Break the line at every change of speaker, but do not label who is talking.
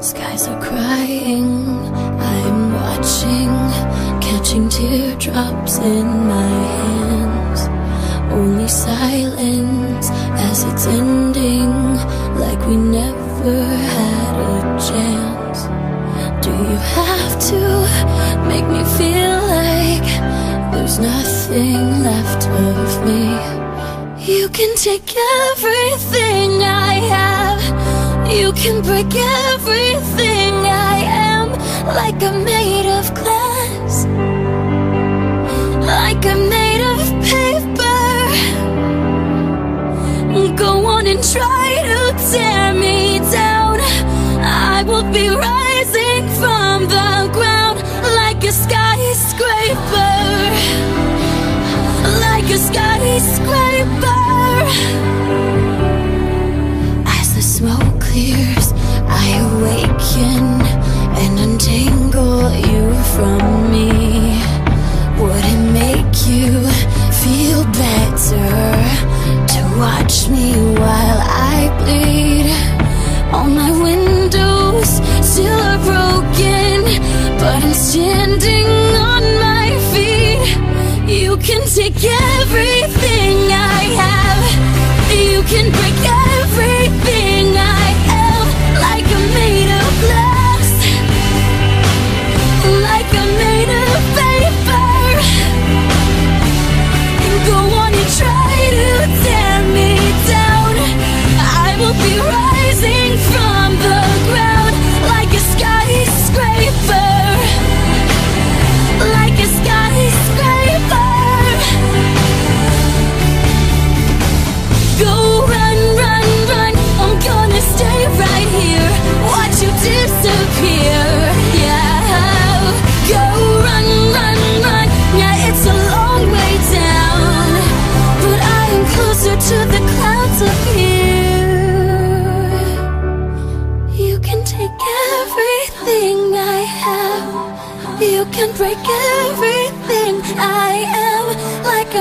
Skies are crying, I'm watching, catching teardrops in my hands. Only silence as it's ending, like we never had a chance. Do you have to make me feel like there's nothing left of me? You can take everything I have. You can break everything I am Like I'm made of glass. Like I'm made of paper. Go on and try to tear me down. I will be rising from the ground Like a skyscraper. Like a skyscraper clears, I awaken and untangle you from me. Would it make you feel better to watch me while I bleed? All my windows still are broken, but I'm standing on my feet. You can take everything I have. You can break You can break everything. I am like a